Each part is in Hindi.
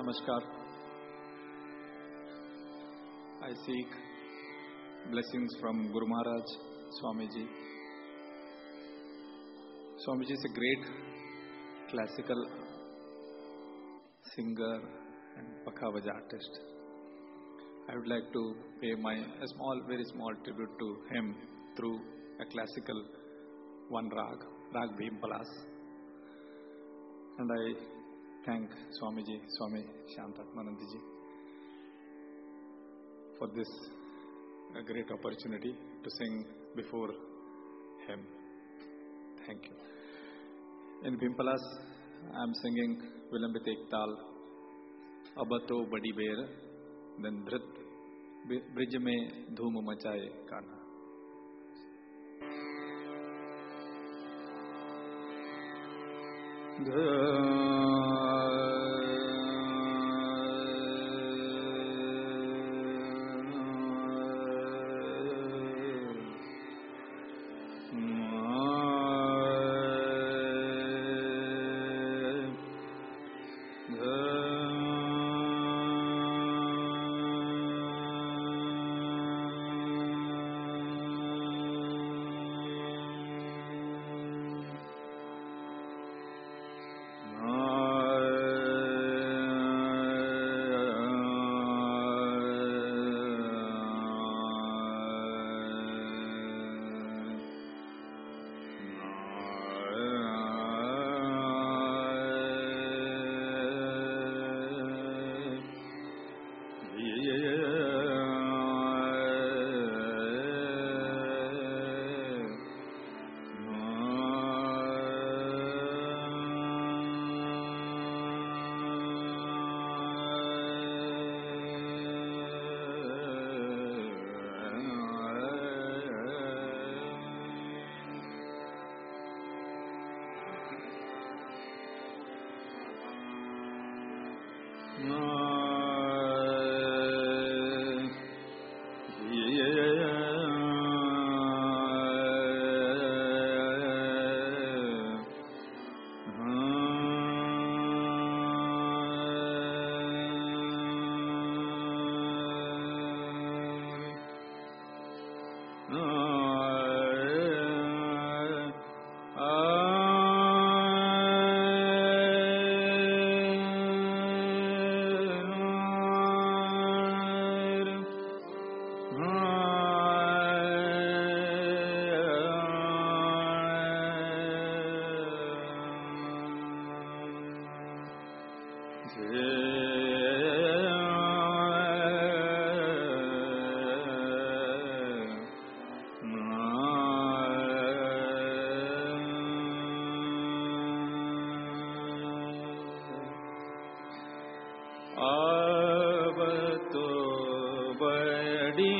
Namaskar. I seek blessings from Guru Maharaj, Swamiji. Swamiji is a great classical singer and pakhavaj artist. I would like to pay my a small, very small tribute to him through a classical one rag, Rag Bhim Palas. And I thank Swamiji, Swami Shantatmanandi ji for this uh, great opportunity to sing before him. Thank you. In Bhimpalas, I am singing Vilambit Ektal, Abato Badi Bear, then Dhrit, Brijame Mein Dhoom Machaye Kana. अब तो बड़ी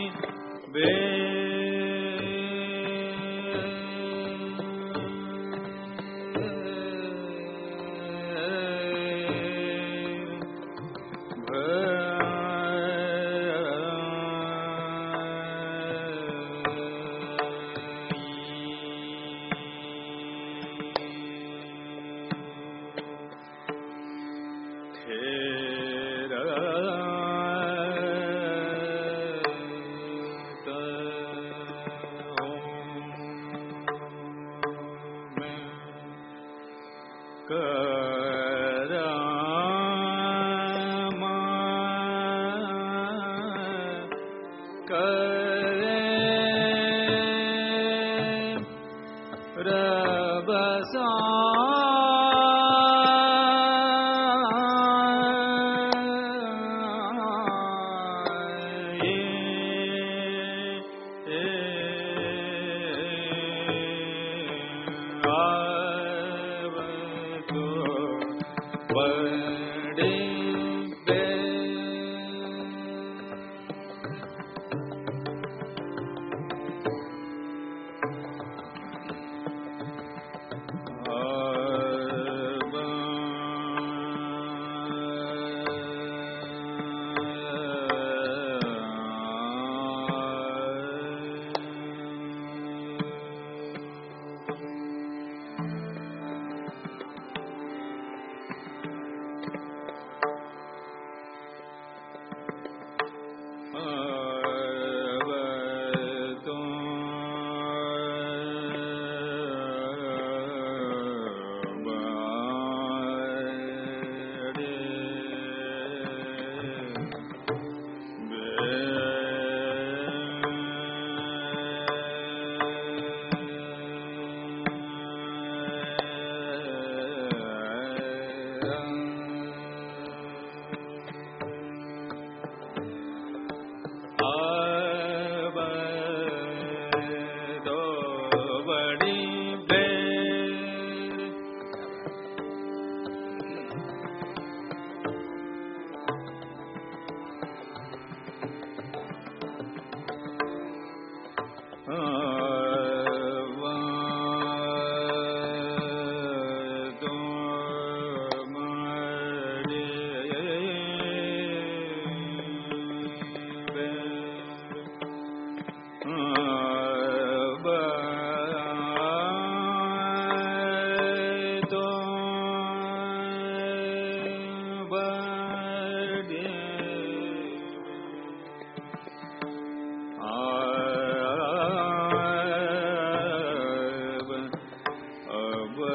会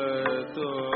做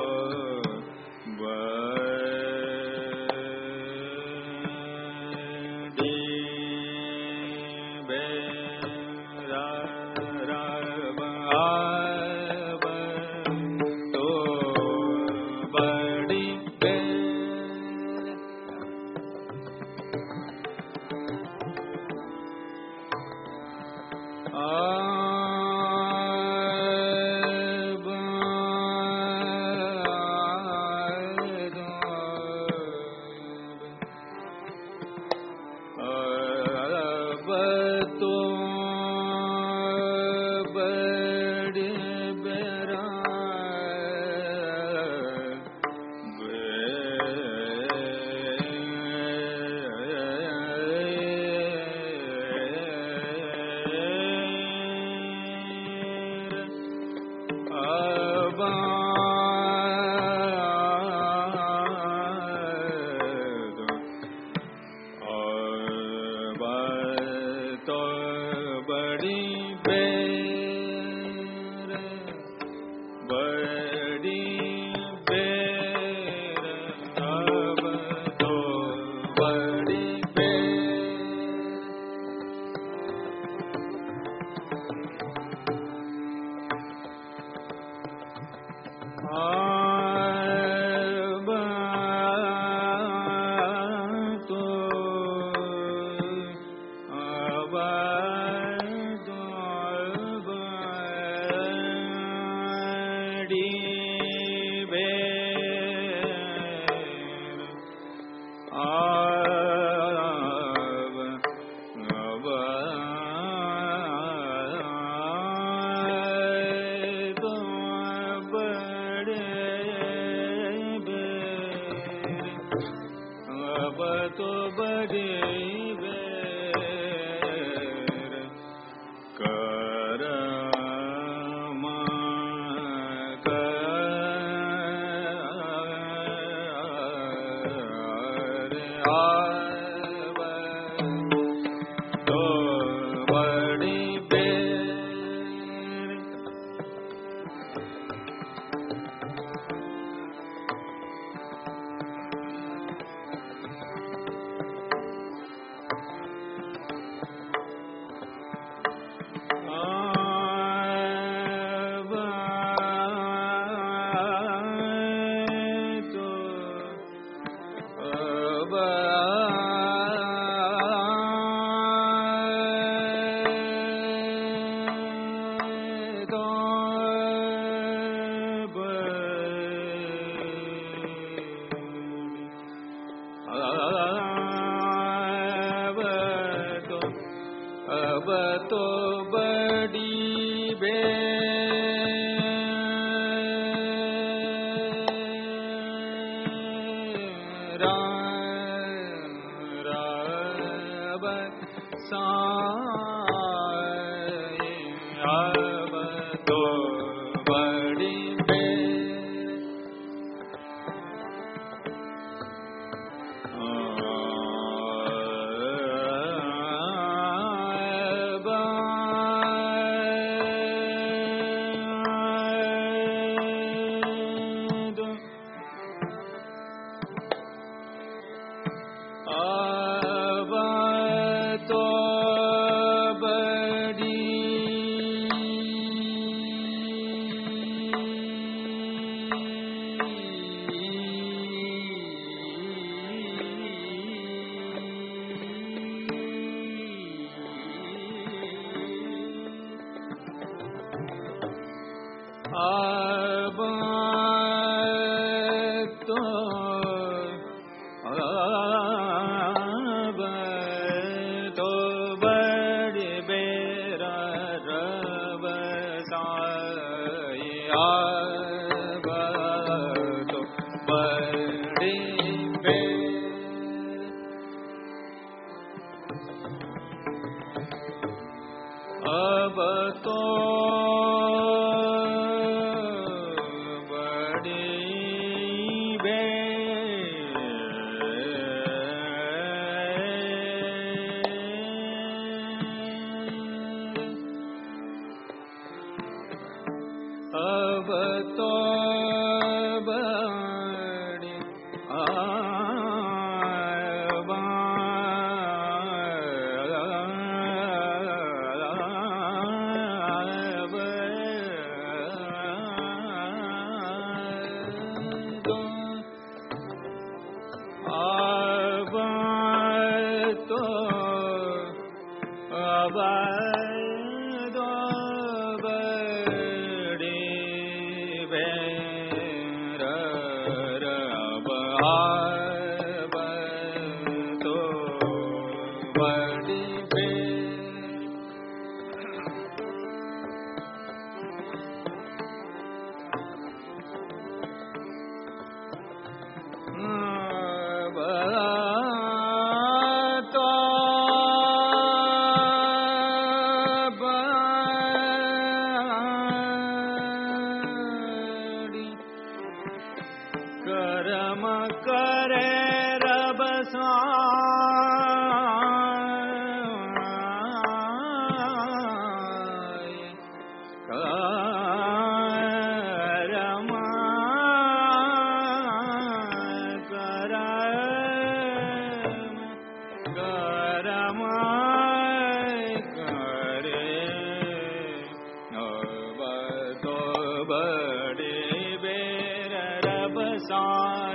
on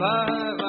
five.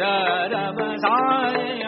Rama Sai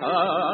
啊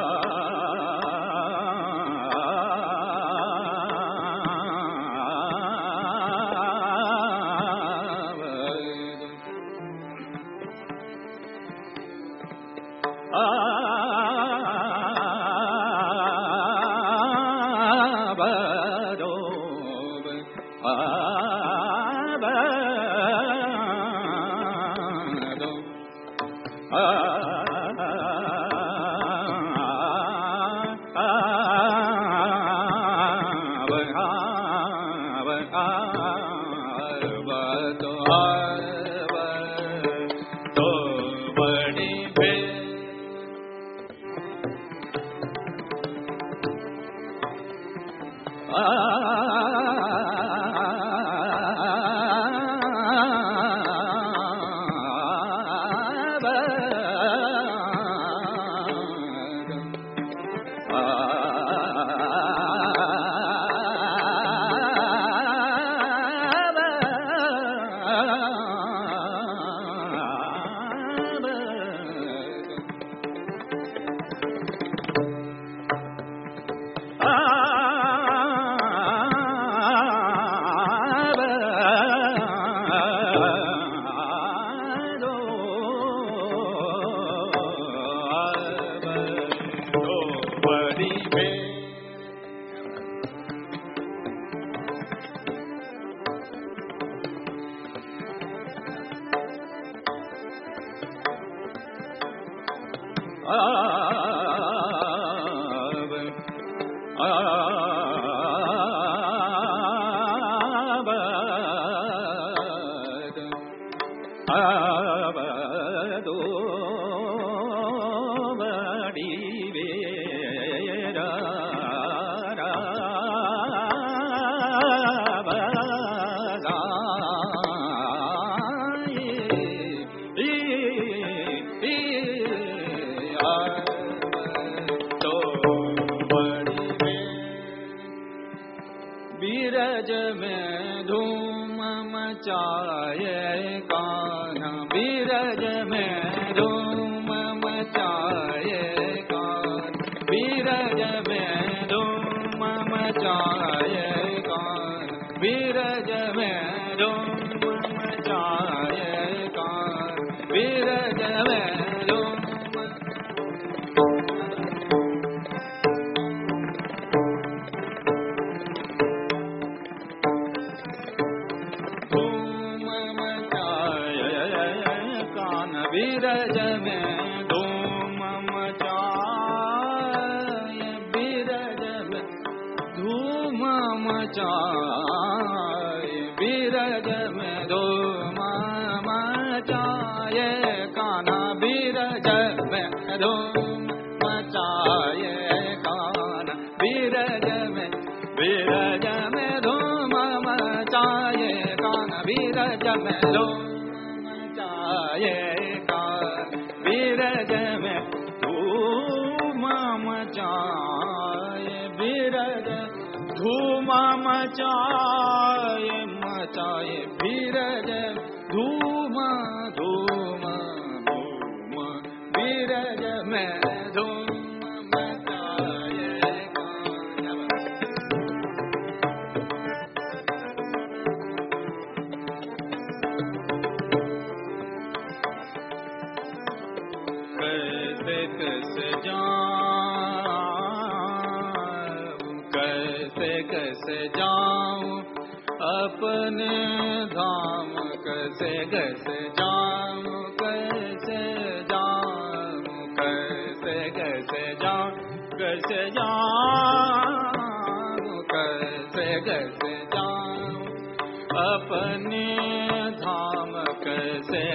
धूम मचाए काना बीरज में धूम मचाए कान बीरज में बीरज में धूम मचाए कान बीरज में धूम मचाए कान बीरज में धूम मचाए बीरज धूम मचाए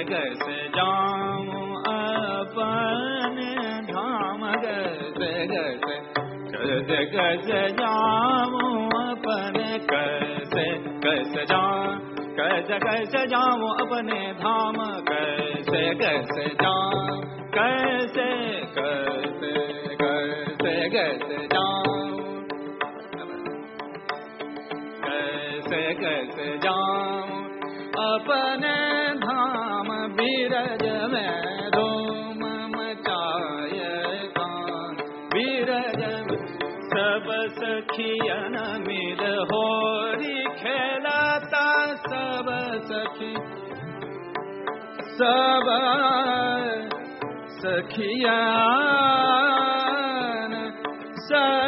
कैसे जाऊं अपने धाम कैसे कैसे कैसे कैसे जाऊं अपने कैसे कैसे जाऊं कैसे कैसे जाऊं अपने धाम कैसे कैसे जाऊं कैसे कैसे कैसे कैसे बीरज में धूम मचाए कान बीरज में सब सखियन मिल होरी खेलता सब सखी सब सखियन सखी सब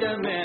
जमे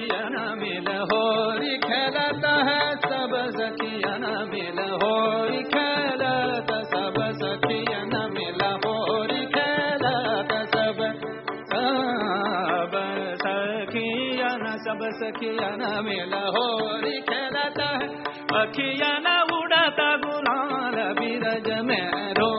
सखियन मिल होरी खेलता है, सब सखियन मिल होरी खेलता, सब सखियन मिल होरी खेलता, सब सब सखियन सब सखियन मिल होरी खेलता है। अखियन उड़ता गुलाल बीरज में रो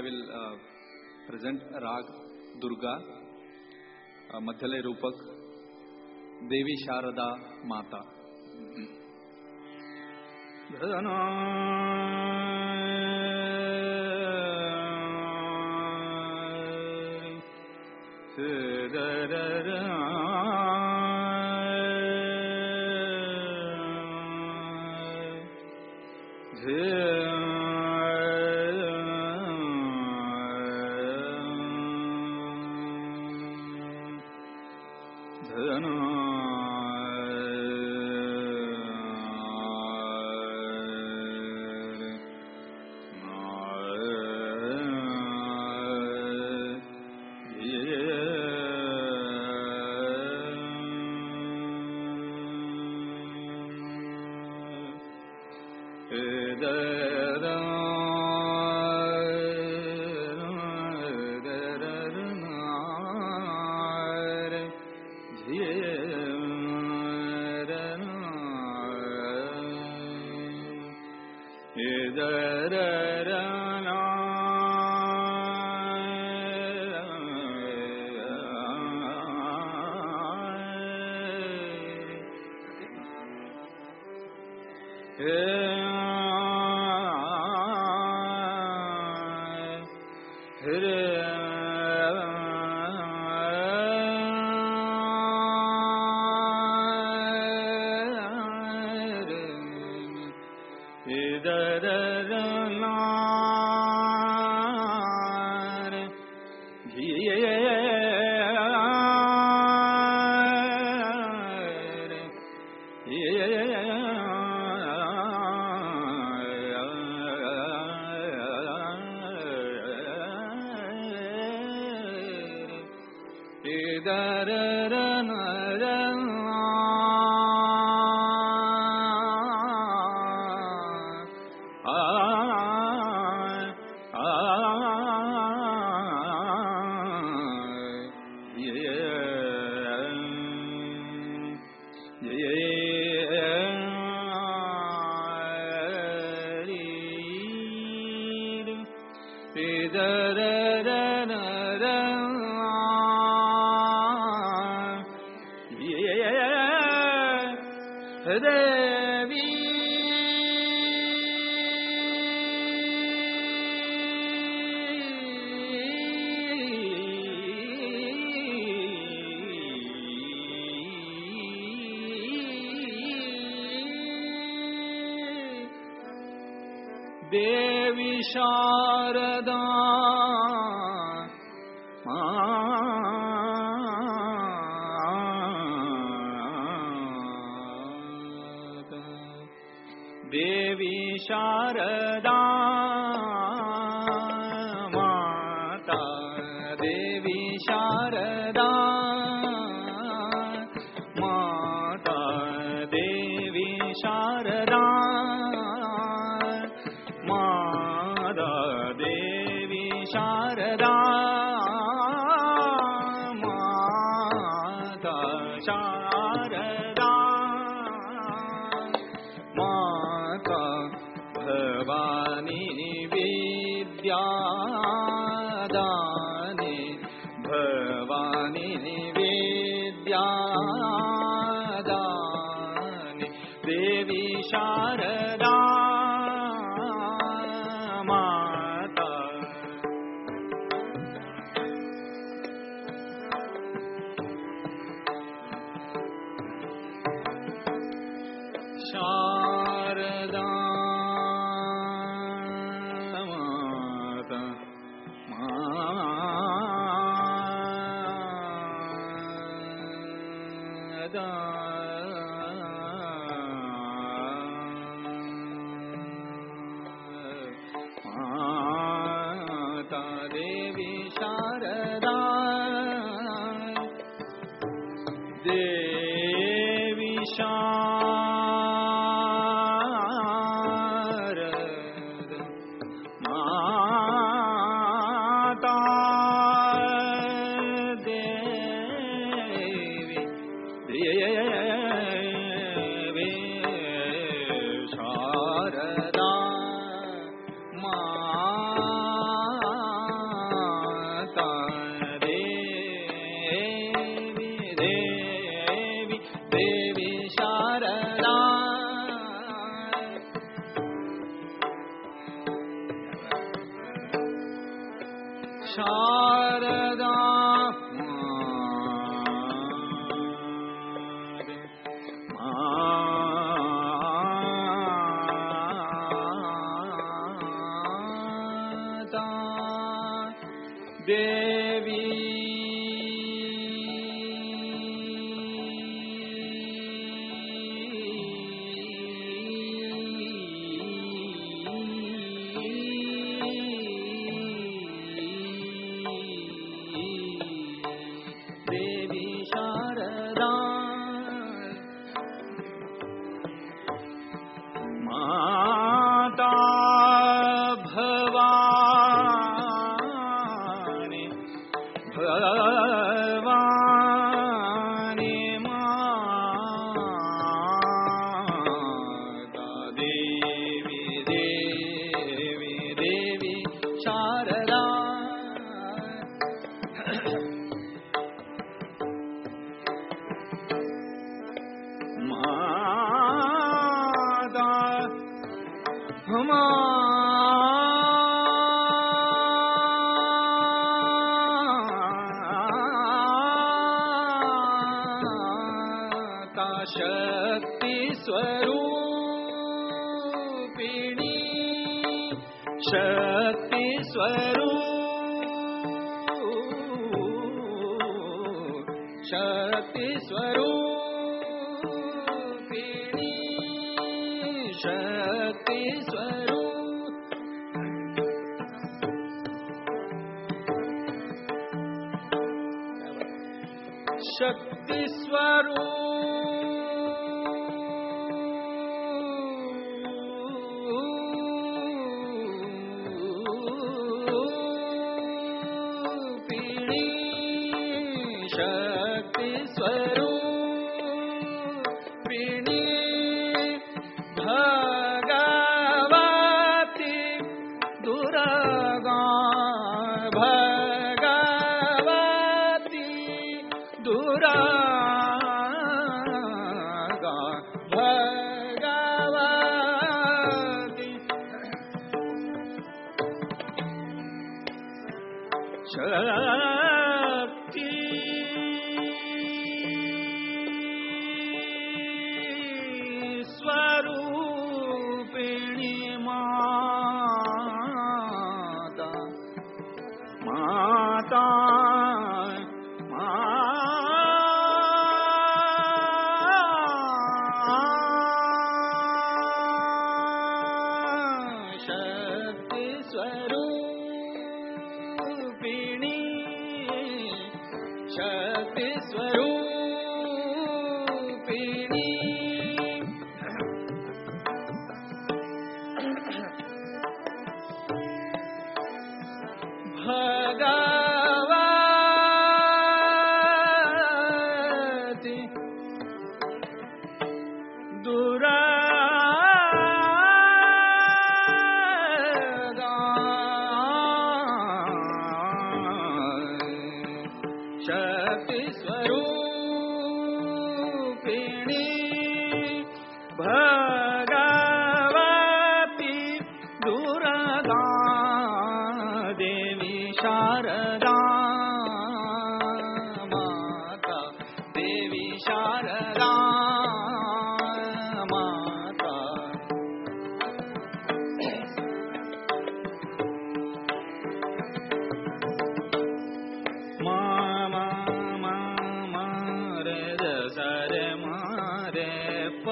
I will uh, present Rag Durga, uh, Madhyale Rupak, Devi Sharada Mata. Da da da da देवी शारदा देवी शारदा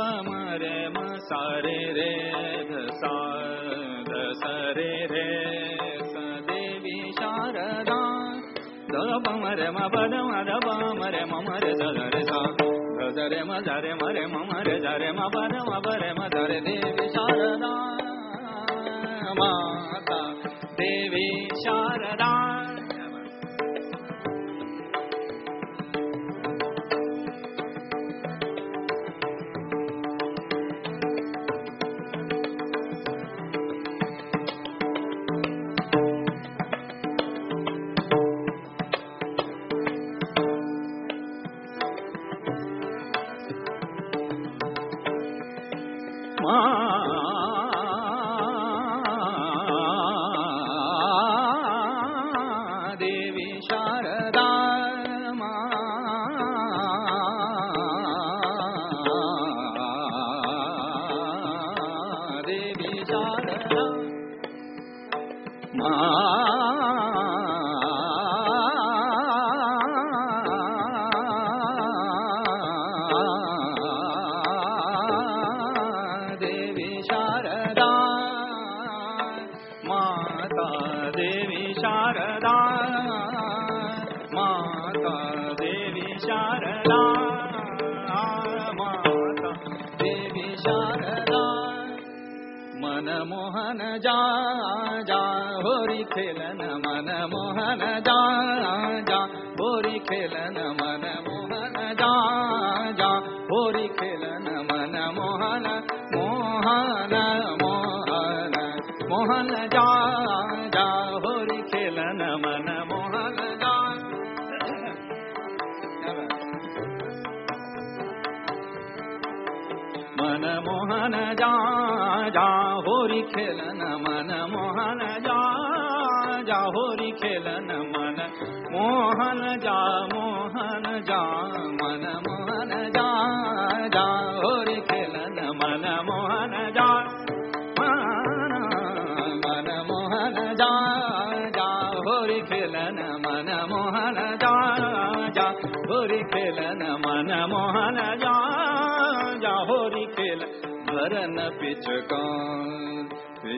मरे मसारे रे दसा दसरे देवी शारदा पर मा बाबा मरे मरे दर मधर म मरे धर मा बरे मधर देवी शारदा माता देवी शारदा।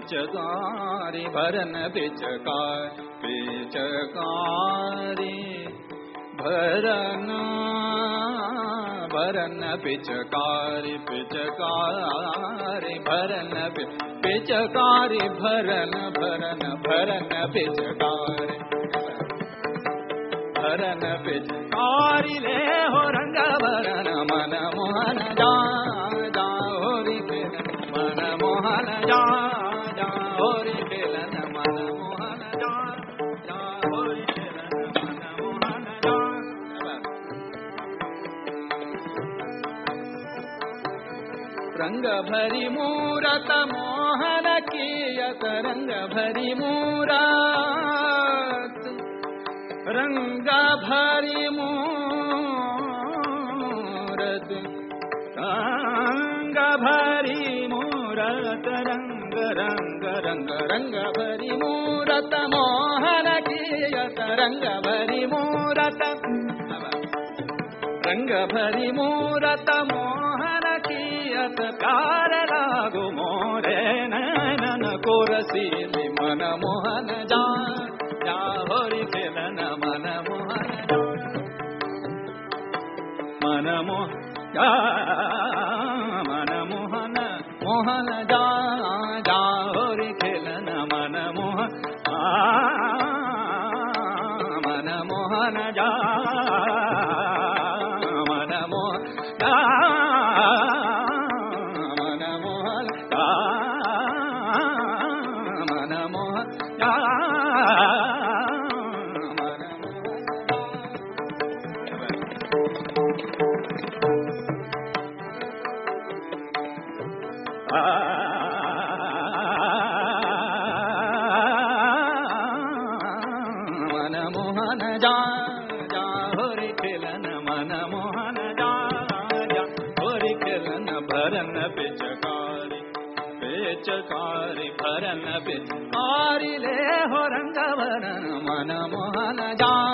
पिचकारी, भरन पिचकार, पिचकारी, भरन भरन पिचकारी पिचकारी, भरन पिचकारी, भरन भरन भरन पिचकारी। भरन पिचकारी, ले हो रंग भरन, मन मोहन जा जा खेलन मन मोहन जा। रङ्ग भरि मूर्त मोहन कियस रङ्ग भूर भूर्त रङ्ग भूरत रङ्ग भरि मूर्त मोहन कियस रङ्ग भूर्त रङ्ग भरि मूर्त मो कियत प्यार लागु मोरे नैनन कोरसीली मन मोहन जा जा होरी खेलन मन मोहन जा मन मोह जान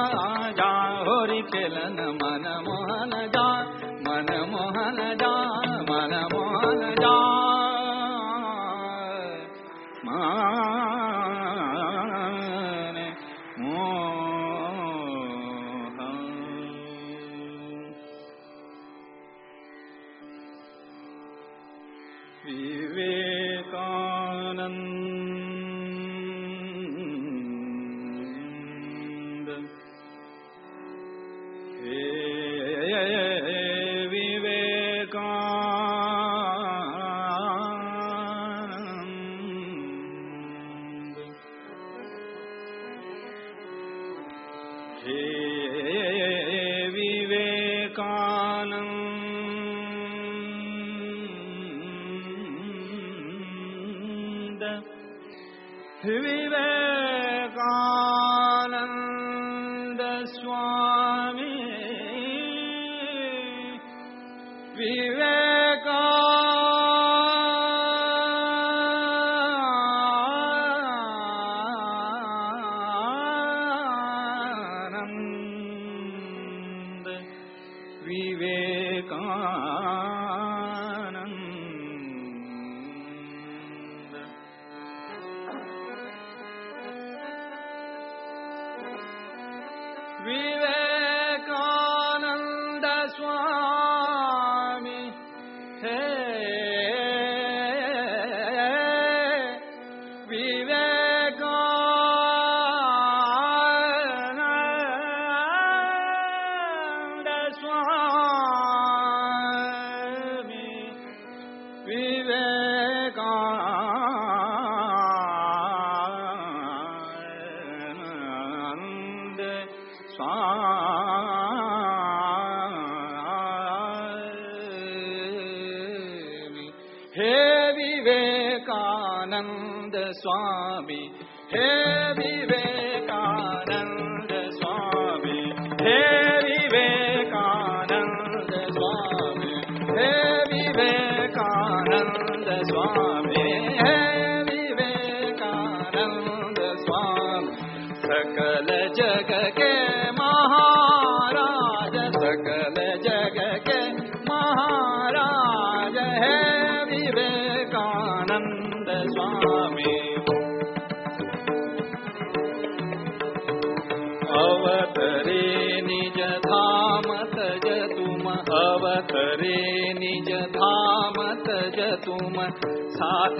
Relax.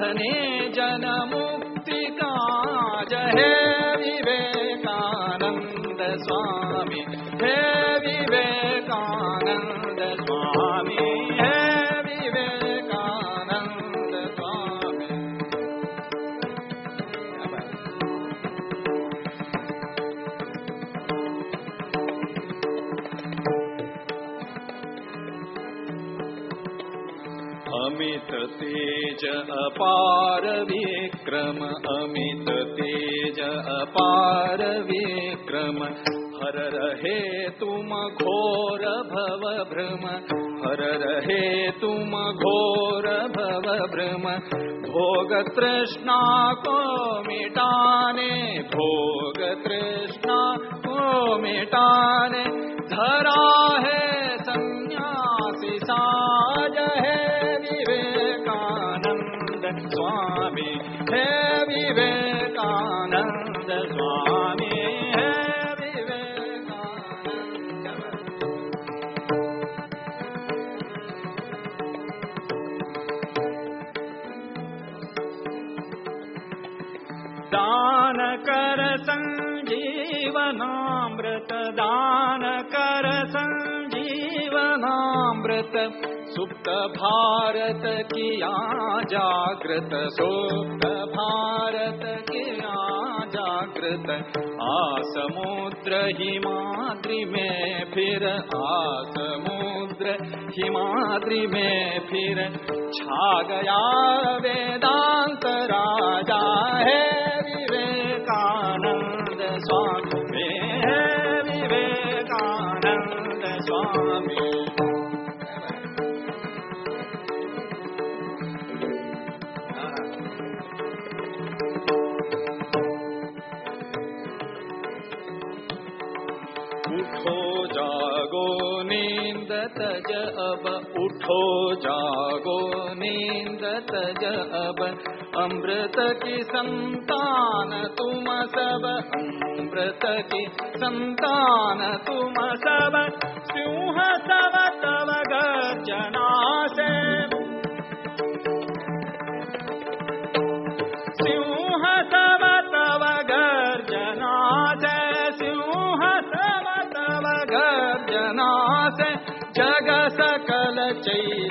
साधने जनमुक्तिका जे विवेकानन्द स्वामी हे विवेकानन्द स्वामी। तेज अपार विक्रम अमित तेज अपार विक्रम। हर रहे तुम घोर भव भ्रम हर रहे तुम घोर भव भ्रम। भोग तृष्णा को मिटाने भोग तृष्णा को मिटाने धरा संजीवनामृत सुप्त भारत किया जागृत सुप्त भारत किया जागृत आ समुद्र हिमाद्रि में फिर, आ समुद्र हिमाद्रि में फिर। छा गया वेदांत राजा है। अब उठो जागो अब। अमृत की संतान तुम सब। अमृत की संतान तुम सब। सिंह तव तव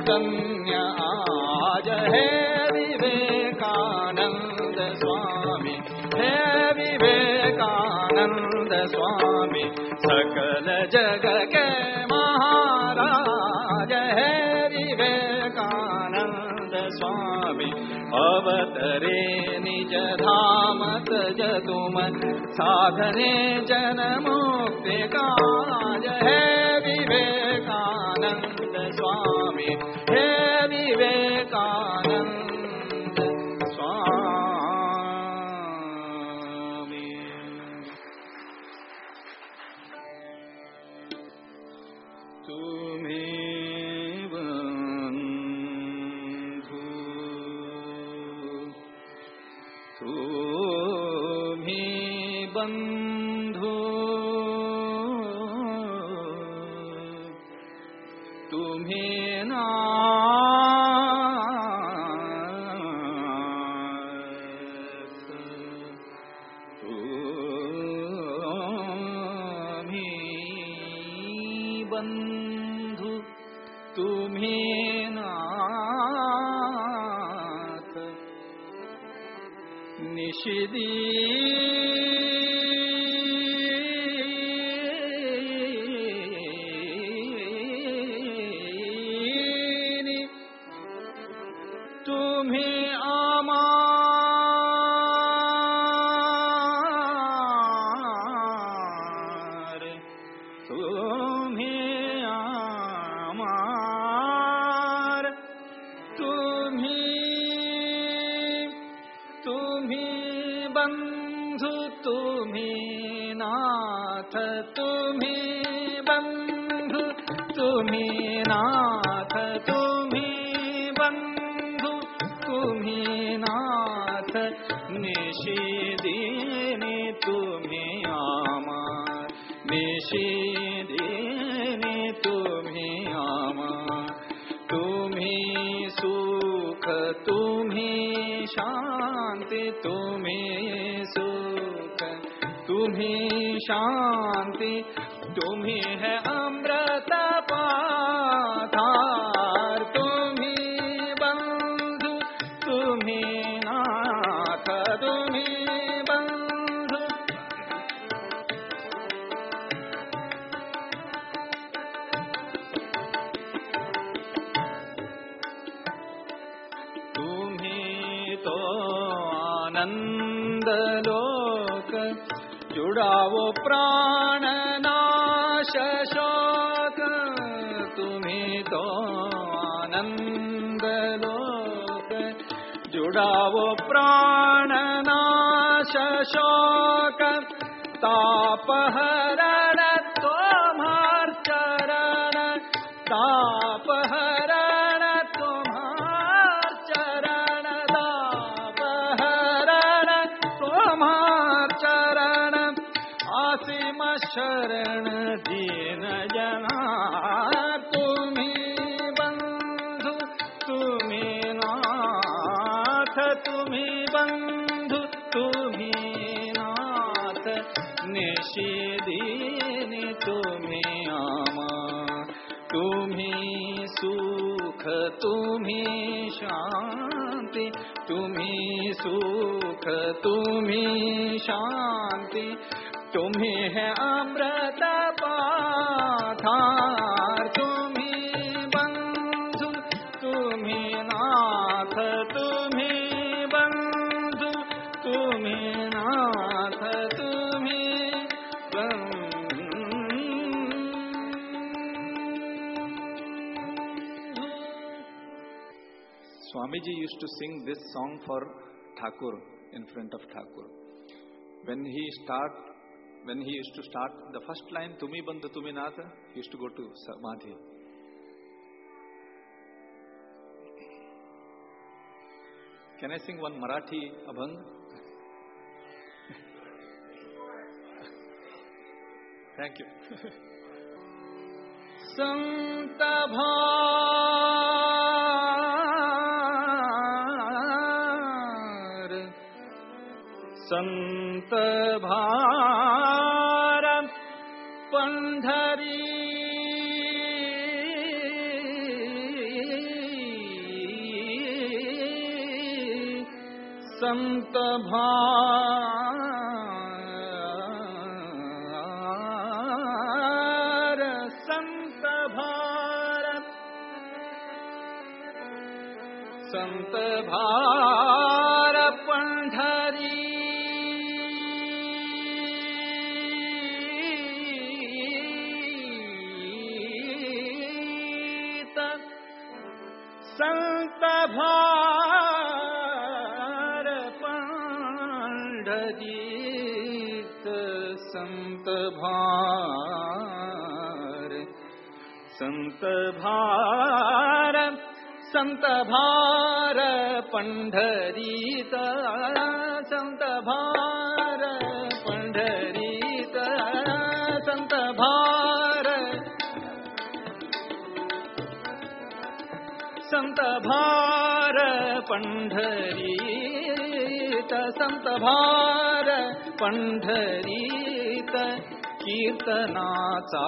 चैतन्य आज है विवेकानंद स्वामी। हे विवेकानंद स्वामी। सकल जग के महाराज है विवेकानंद स्वामी। अवतरे निज धाम तज तुम साधने जन मुक्ति काज है विवेकानंद स्वामी। हे विवेकानंद सुख तुम्ही शांति तुम्ही है अमृत शाक तापहर तुम्ही शांति तुम्ही सुख तुम्ही शांती. Swamiji used to sing this song for Thakur in front of Thakur. When he start, when he used to start the first line, Tumi Bandhu Tumi Nath, he used to go to Samadhi. Can I sing one Marathi abhang? Thank you. संत सन्तभा पन्धरी। सन्तभा पंढरीत संत भार। संत भार संत भार, पंढरीत संत भार, पंढरीत संत भार। संत भार, पंढरीत कसन्त भार पण्ढरि कीर्तनाचा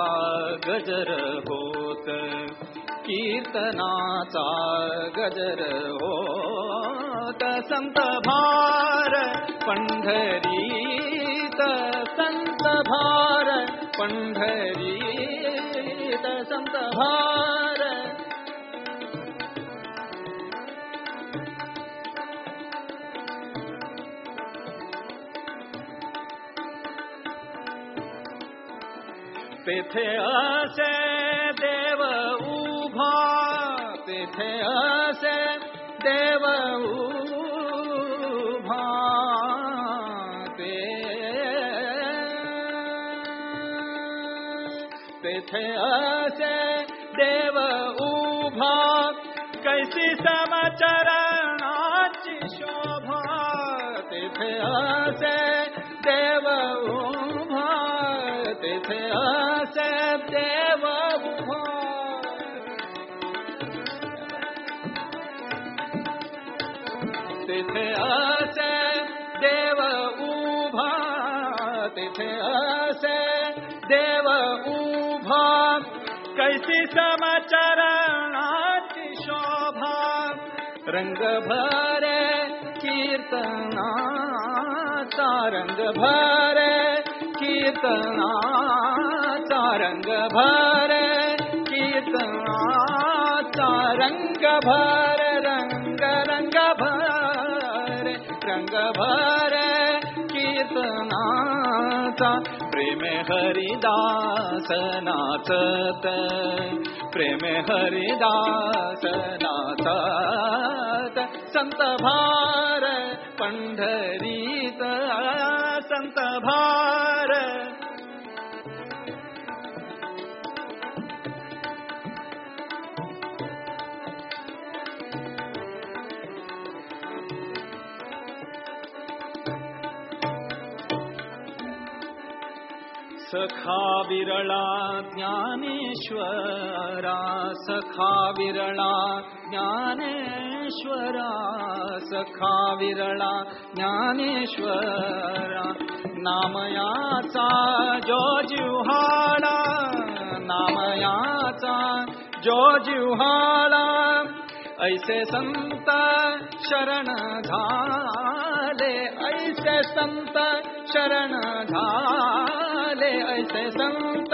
गजर होत. कीर्तनाचा गजर होत. कसं भार पण्ढरि कसं भार तेथे असे देव उभा तेथे असे देव उभा ते तेथे असे देव उभा कैसी समचरणाची शोभा रङ्गभर कीर्तना रङ्गभर कीर्तना सा कीर्तना रङ्गभर रङ्ग रङ्गभर रङ्गभर कीर्तना प्रेमे हरिदास नाथ प्रेम हरिदास नाथ संत भार पंढरीत संत भार सखा विरळा ज्ञानेश्वरा सखा विरळा ज्ञानेश्वरा सखा विरळा ज्ञानेश्वरा। नामयाचा जो जिव्हाळा नामयाचा जो जिव्हाळा ऐसे संत शरण झाले ऐसे संत शरण झाले ऐसे संत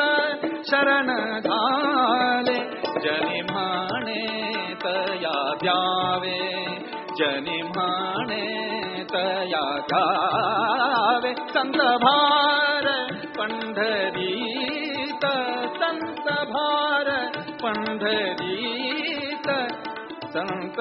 शरण झाले जनी म्हणे तया द्यावे जनी म्हणे तया गावे। संत भार पंढरीत संत भार संत संत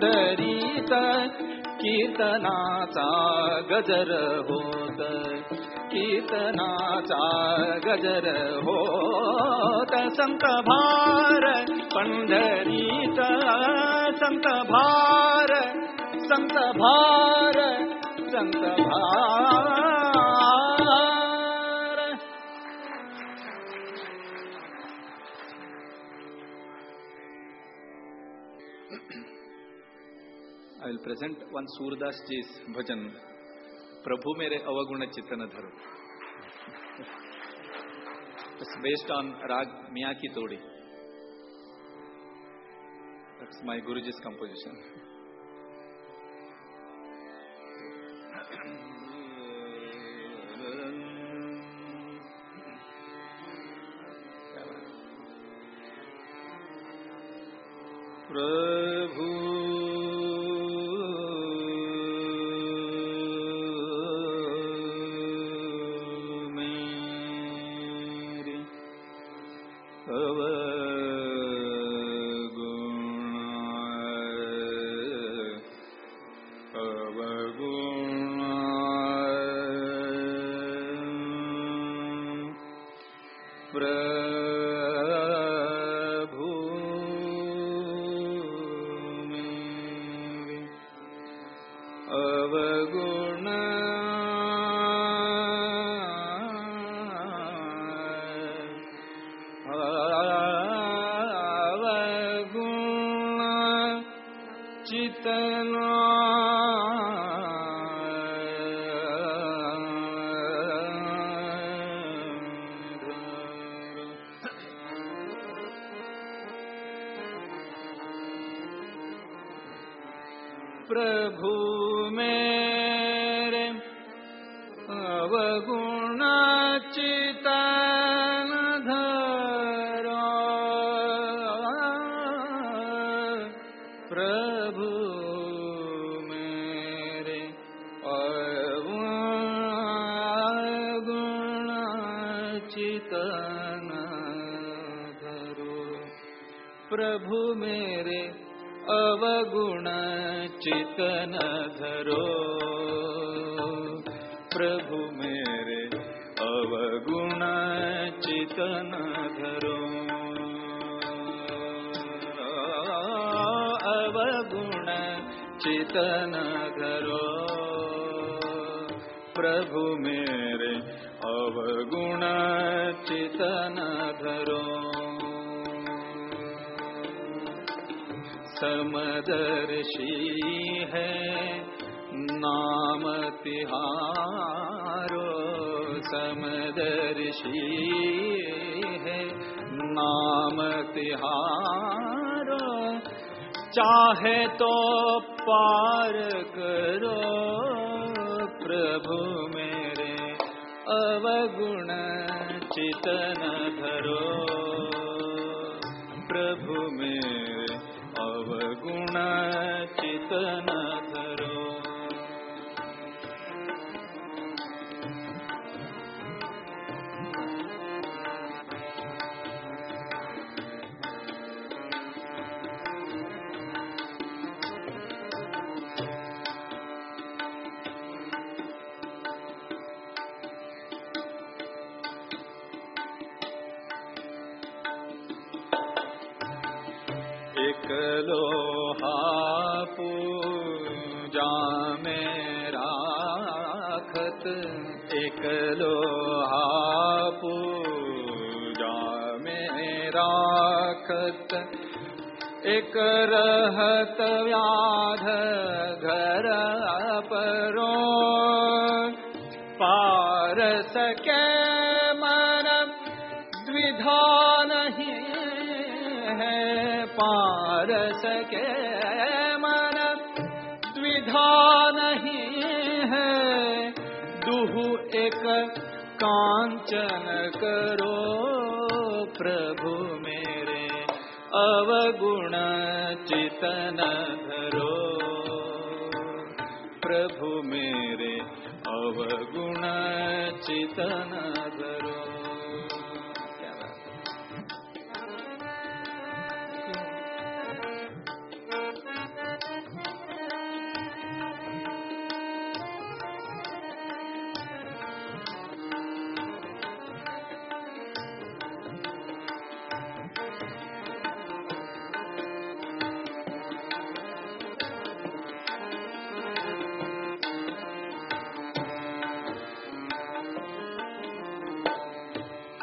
पंढरीत कीर्तनाचा गजर होत कीर्तनाचा गजर होत संत भार पंढरीत संत भार संत भार संत भार I will present one Surdas ji bhajan प्रभु मेरे अवगुण चितन धर बेस्ड ऑन राग मिया की तोड़ी that's my Guru Guruji's composition Brother. चितन धरो प्रभु मेरे, अवगुण चितन धरो समदर्शी है, नाम तिहारो। समदर्शी है, नाम तिहारो। चाहे तो Alpha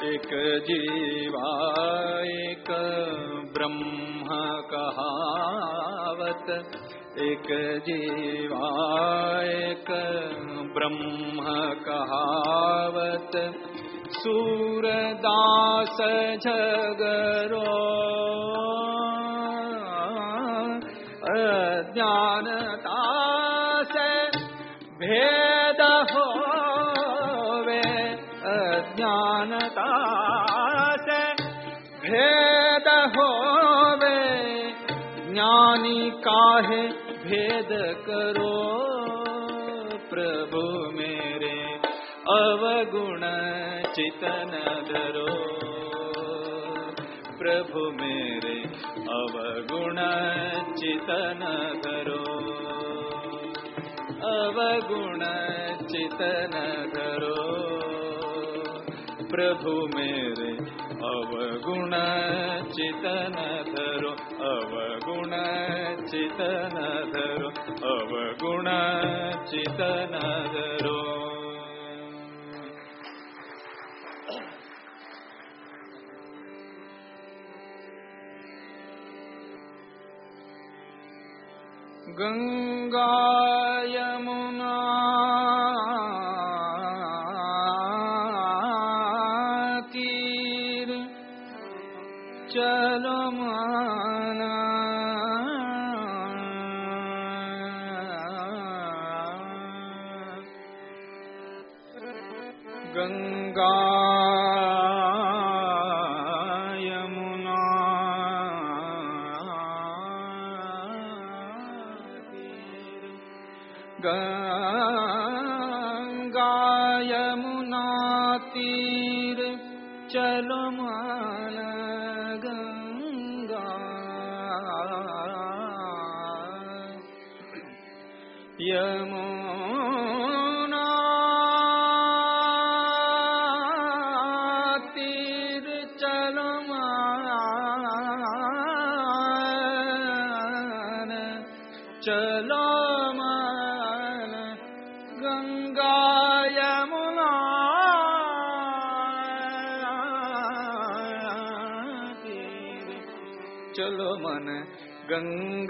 एक जीवा एक ब्रह्म कहावत। एक जीवा एक ब्रह्म कहावत। सूरदास झगरो काहे भेद करो? प्रभु मेरे, अवगुण चितन धरो। प्रभु मेरे, अवगुण चितन धरो। अवगुण चितन धरो। प्रभु मेरे अवगुण चितन धरो अवगुण चितन धरो अवगुण चितन धरो। गङ्गा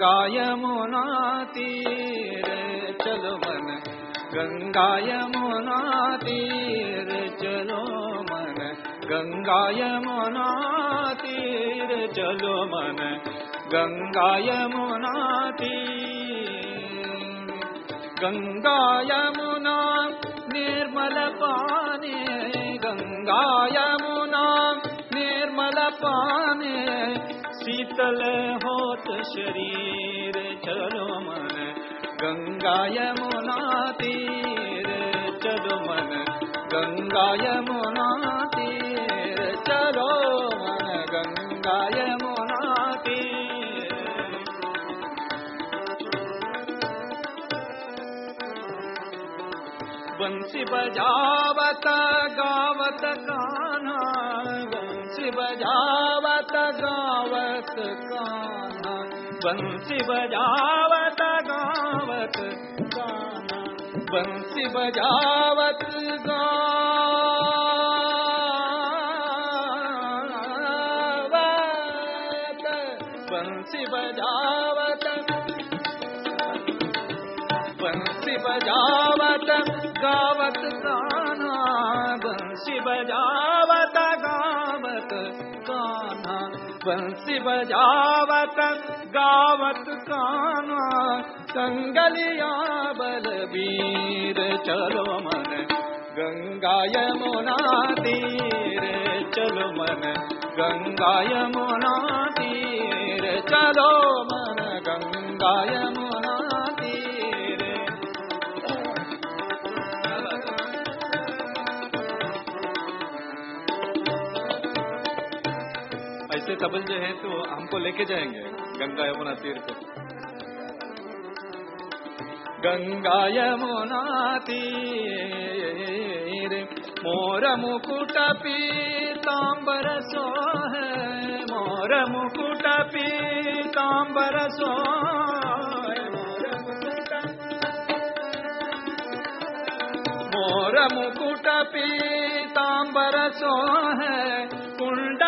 गङ्गायमुना तीर चलो मन। गङ्गायमुना तीर चलो मन। गङ्गायमुना तीर चलो मन। गङ्गायमुनाति गङ्गायमुना निर्मल पाने। गङ्गायमुना निर्मल पाने। शीतल होत शरीर, चलो मन, गंगा यमुना तीर, चलो मन, गंगा यमुना तीर, चलो मन, गंगा यमुना तीर। बंसी बजावत, गावत कान्हा, बंसी बजावत बंसी बजावत गावत कान्हा बंसी बजावत गावत बंसी बजावत बंसी बजावत गावत गाना बंसी बजावत गावत गाना बंसी बजावत गावत गाना संगलिया बलबीर चलो मन। गंगा यमुना तीर चलो मन। गंगा यमुना तीर चलो मन। गंगा यमुना तबल जो है तो हमको लेके जाएँगे। गंगा यमुना तीर पे। गंगा यमुना तीर, मोर मुकुट पीताम्बर सो है। मोर मुकुट पीताम्बर सो मोर मुकुट पीताम्बर सो है। कुंडल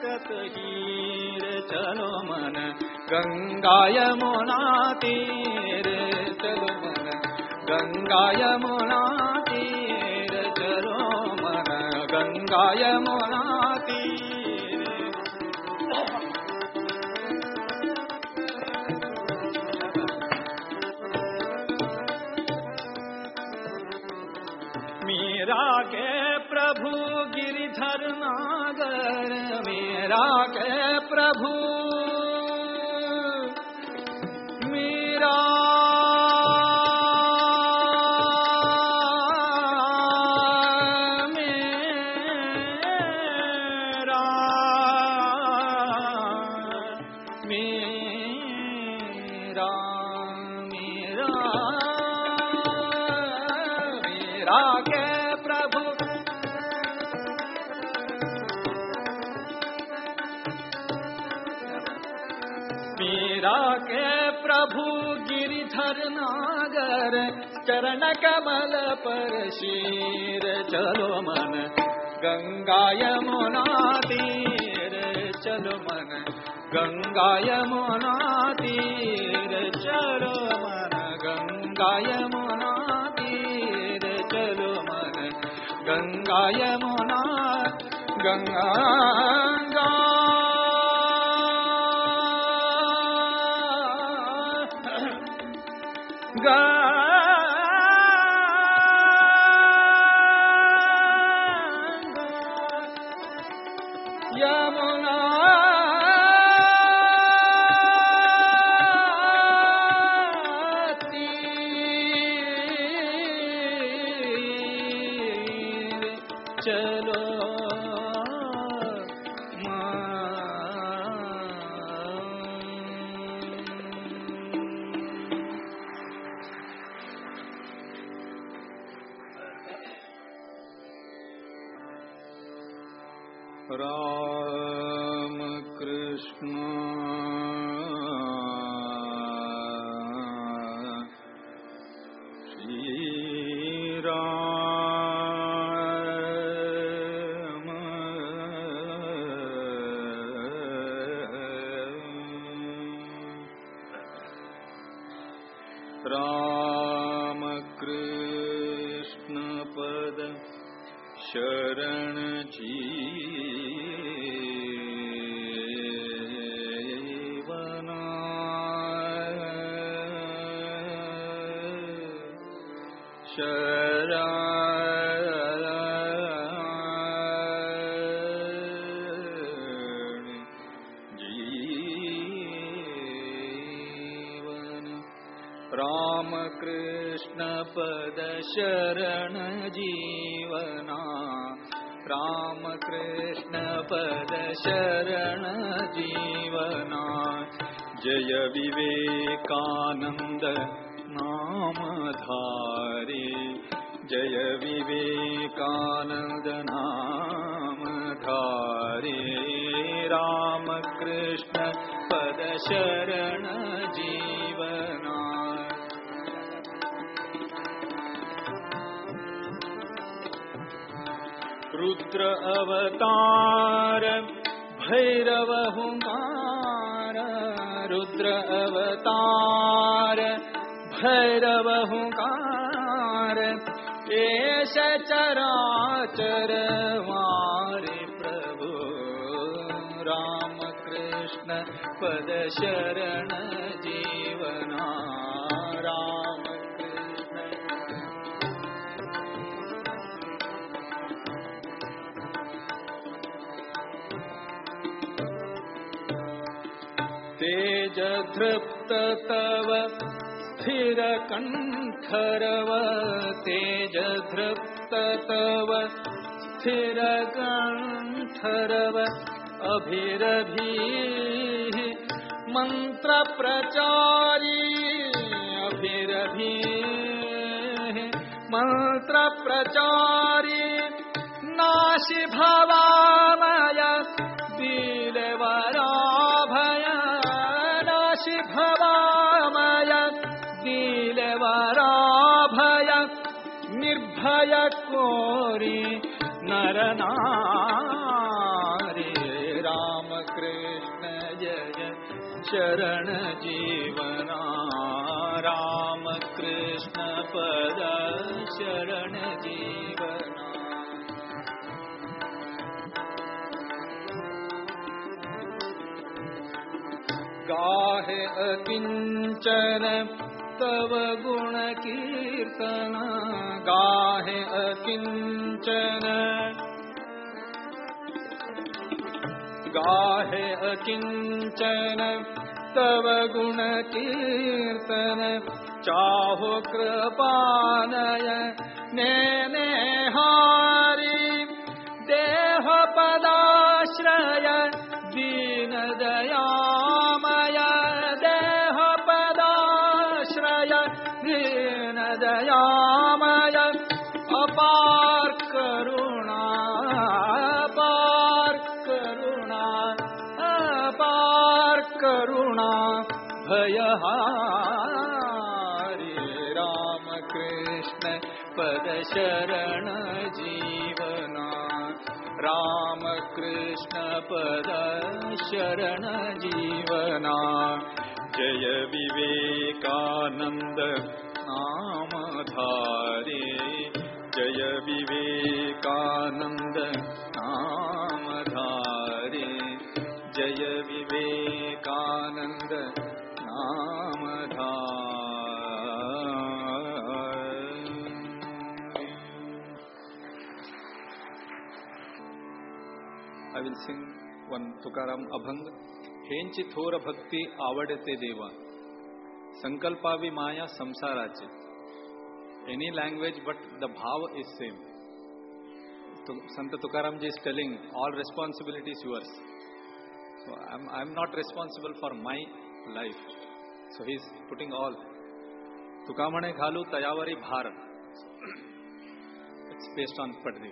छलकत हीर चलो मन गंगा यमुना तीर चलो मन गंगा यमुना तीर चलो मन गंगा यमुना ஆ शीर चलो मन गंगा यमुना तीर चलो मन गंगा यमुना तीर चलो मन गंगा यमुना तीर चलो मन गंगा यमुना गंगा अभिरभी मंत्र प्रचारी नाशि भवामय दिलवराभय नाशि भवामय दिलवराभय निर्भय कोरि नरनारी राम कृष्ण जय शरण जीवना गाहे अकिञ्चन तव गुणकीर्तन। गाहे अकिञ्चन। गाहे अकिञ्चन तव गुणकीर्तन चाहो कृपानय नेने शरण जीवना। राम कृष्ण पद शरण जीवना। जय विवेकानन्द नामधारे जय विवेकानन्द नामधारे जय Vivekananda Will sing one Tukaram Abhang. हेंची थोर भक्ती आवडते देवा संकल्पावी माया संसाराचे any language but the bhav is same तो Sant Tukaram ji is telling all is yours So I'm, I'm not responsible for my life. So he's putting all. तुका म्हणे घालू तयावरी भार इट्स बेस्ड ऑन पडदी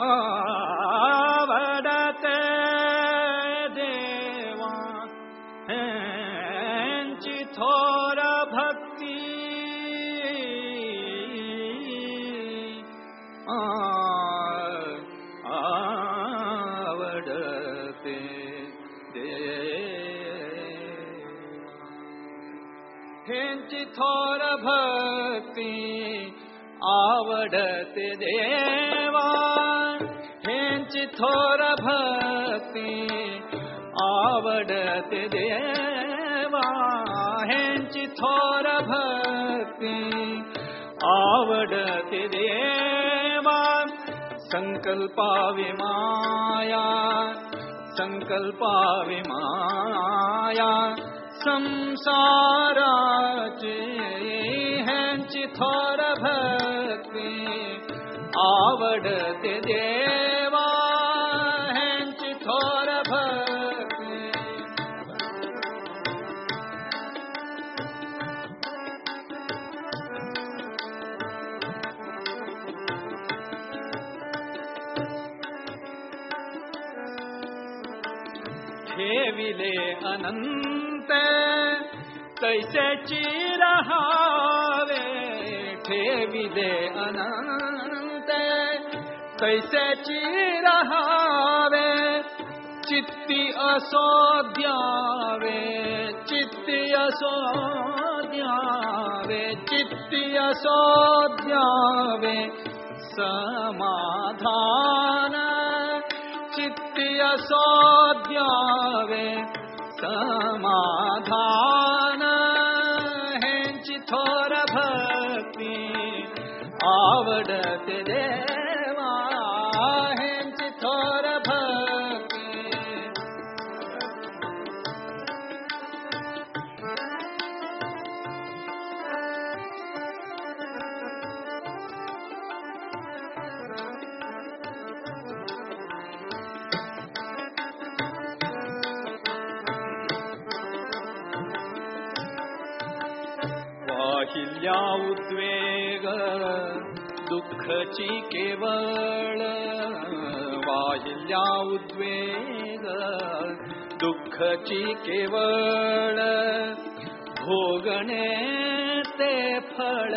वा देवा चिथोर भक्ति। आेन चिथोर भक्ति आवडते दे थोर भक्ती आवडते देवा ह्यांची थोर भक्ती आवडते देवा। संकल्पावी माया संकल्पावी माया संसाराचे ह्यांची थोर भक्ती आवडते देवा तैसे चिरहावे चिरहावे चित्ती असोद्यावे चित्ती असोद्यावे चित्ती असोद्यावे समाधान चित्ती असोद्यावे समाधान आवडते देवा हेंची थोर भक्ती। वाहिल्या दुःखची केवळ वाहिल्या उद्वेग दुःखची केवळ भोगणे ते फळ,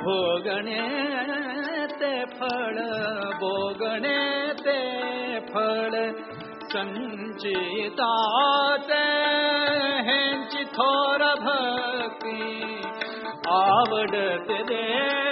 भोगणे ते फळ, भोगणे ते फळ संचिताते हेंची थोर भक्ती आवडते देवा.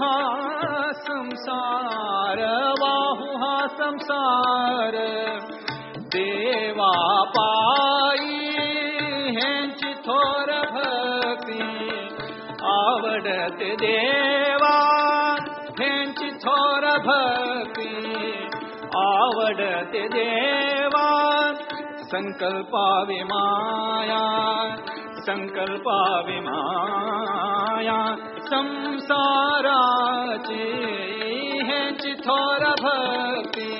हा संसार वाहू हा संसार। देवा पायी हेंची थोर भक्ती आवडते देवा हेंची थोर भक्ती। आवडते देवा संकल्पावे माया संकल्पावे माया संसाराची हेंची थोर भक्ती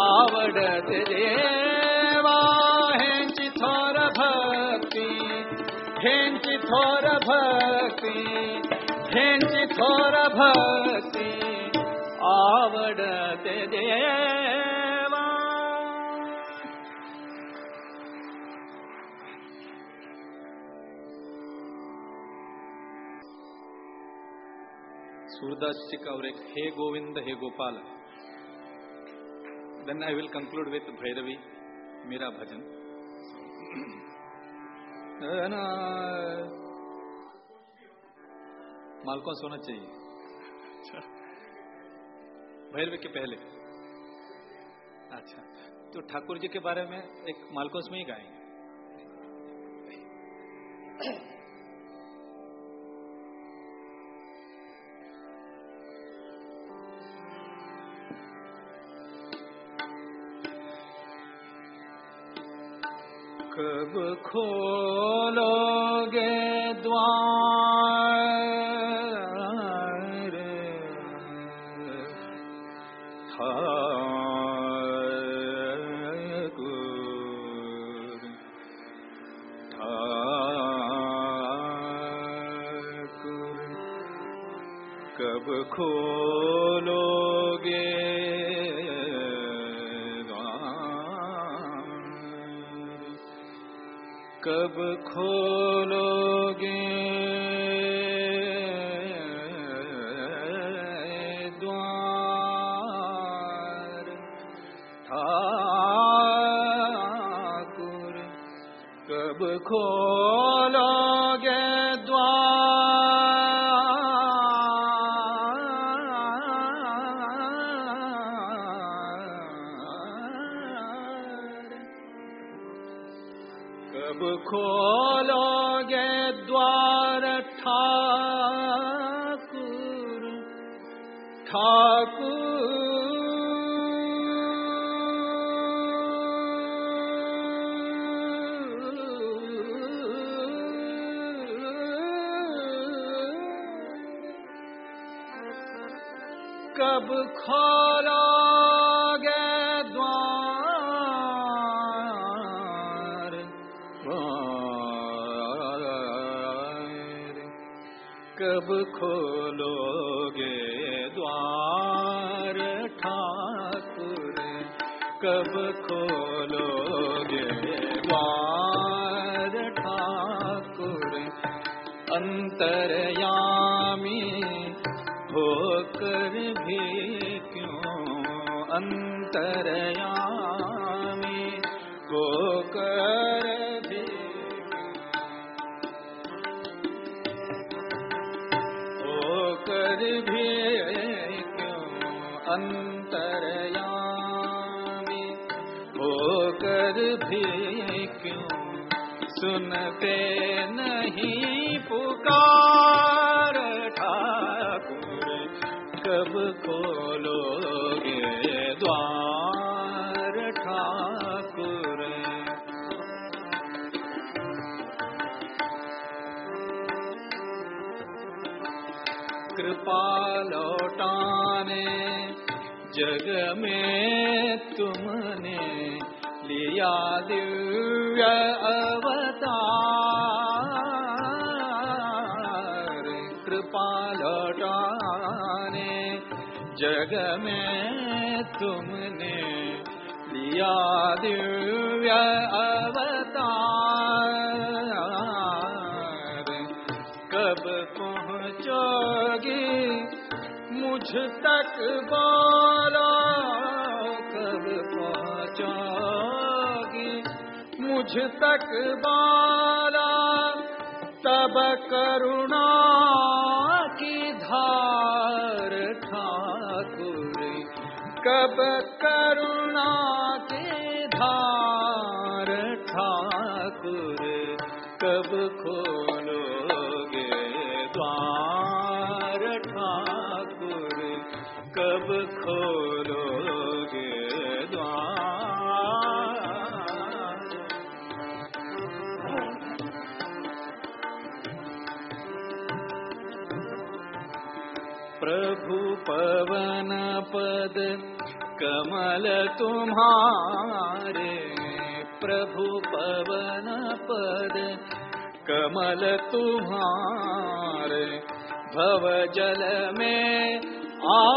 आवडते देवा हेंची थोर भक्ती हेंची थोर भक्ती हेंची थोर भक्ती आवडते देवा Surdas Chika और एक हे गोविंद, हे Gopal. Then I will conclude with Bhairavi मेरा भजन। मालकों होना चाहिए? भैरवी के पहले। अच्छा। तो ठाकुर जी के बारे में एक मालकोस में ही गाएँगे। खोलोगे Oh. कब खोलोगे द्वार ठाकुर? ठाकुर। कब खोलोगे अंतरयामी होकर भी क्यों अंतरयामी होकर भी? होकर भी क्यों अंतरयामी? होकर भी क्यों सुनते पुकार ठाकुर कब खोलोगे द्वार ठाकुर? कृपा लौटाने जग में तुमने लिया दिव्य जग में तुमने लिया दिव्य अवतार। कब पहुँचोगी मुझ तक बोलो कब पहुँचोगी मुझ तक बोलो तब करुणा तुम्हारे प्रभु पवन पद कमल तुम्हारे भव जल में आधार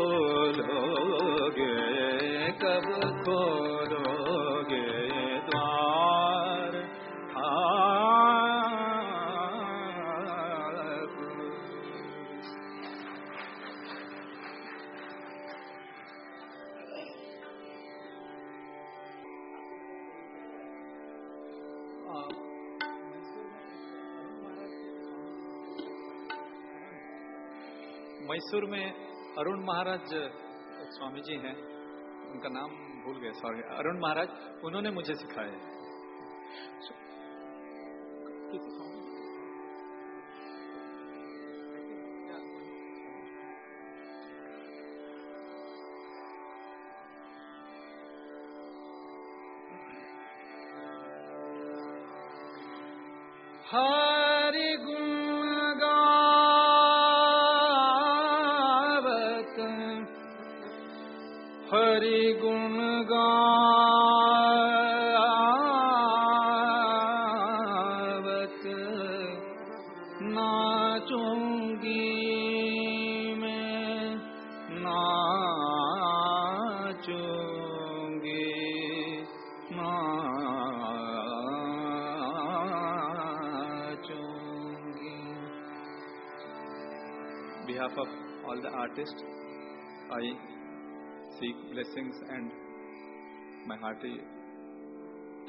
खोलोगे कब खोलोगे द्वार मैसूर में अरुण महाराज स्वामी जी हैं। उनका नाम भूल गए सॉरी अरुण महाराज, उन्होंने मुझे सिखाया behalf of all the artists, I seek blessings and my hearty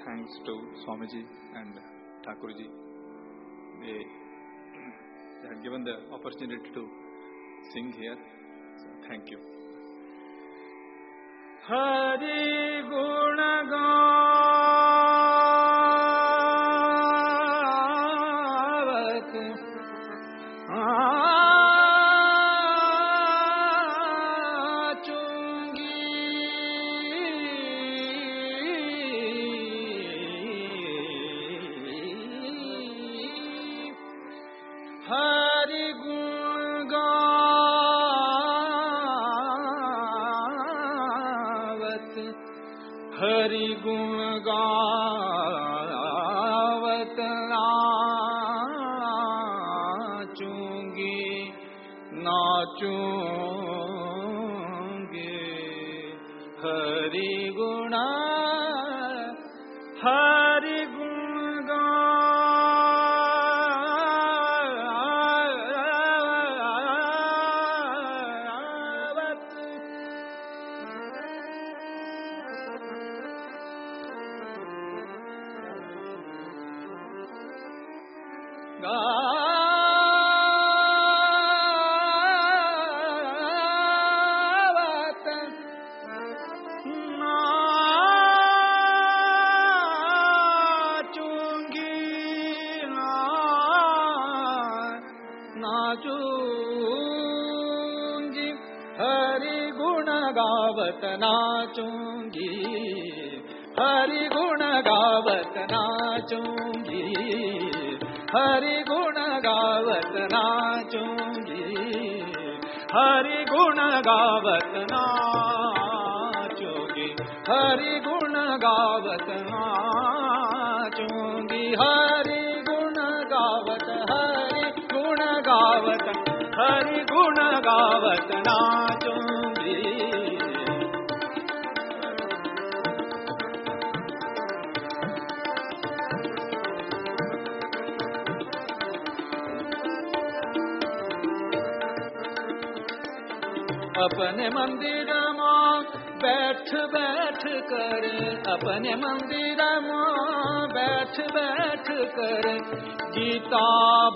thanks to Swamiji and Thakurji. They, they had given the opportunity to sing here. So thank you. Hari Gunagaon गावत नाचूंगी हरि गुण गावत नाचूंगी हरि गुण गावत हरि गुण गावत हरि गुण गावत नाचूंगी अपने मंदिर में बैठ बैठ कर, अपने मंदिर में बैठ बैठ कर, गीता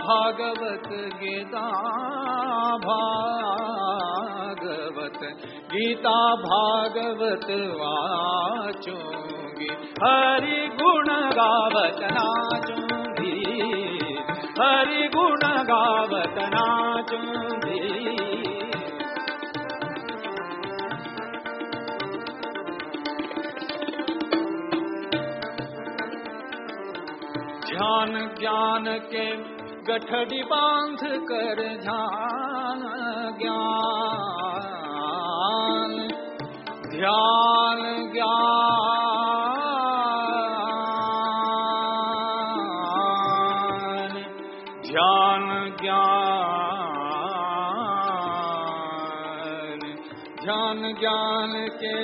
भागवत गीता भागवत गीता भागवत वाचूँगी। हरि गुण गावत नाचूँगी, हरि गुण गावत नाचूँगी। ध्यान ज्ञान के गठड़ी बाँध कर ध्यान, ज्ञान ध्यान ज्ञान ध्यान ज्ञान ध्यान, ज्ञान के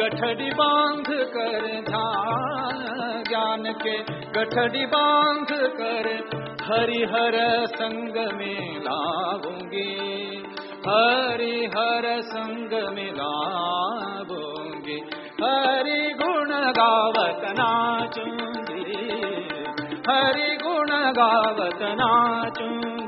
गठड़ी बाँध कर ध्यान, ज्ञान के गठड़ी बाँध कर हरिहर संग में लाऊँगी हरिहर संग में लाऊँगी हरि गुण गावत नाचूँगी। हरि गुण गावत नाचूँगी।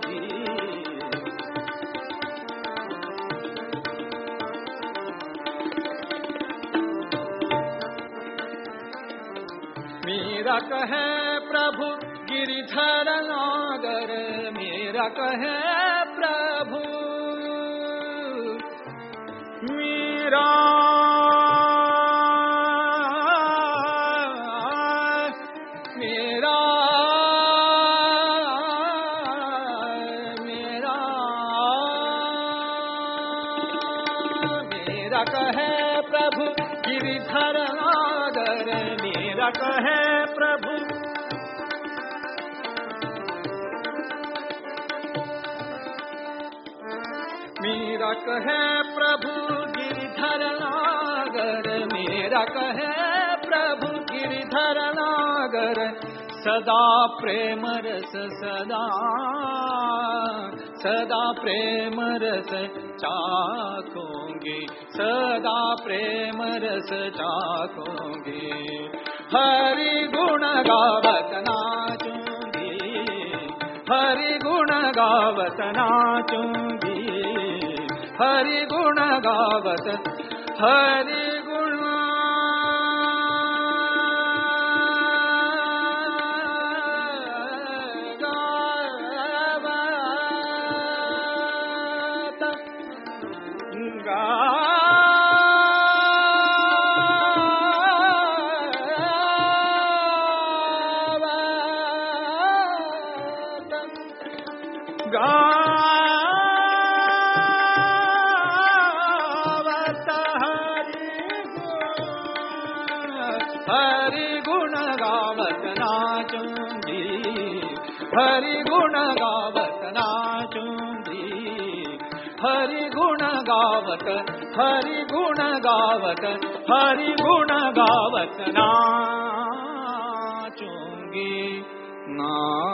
मेरा कहे प्रभु गिरिधर नागर मेरा कहे प्रभु। मेरा सदा प्रेम रस, सदा सदा प्रेम रस चाखूँगी सदा प्रेम रस चाखूँगी हरि गुण गावत नाचूँगी, हरि गुण गावत नाचूँगी, हरि गुण गावत, हरि गावत हरि गुण गावत हरि गुण गावत नाचूँगी नाचूँगी।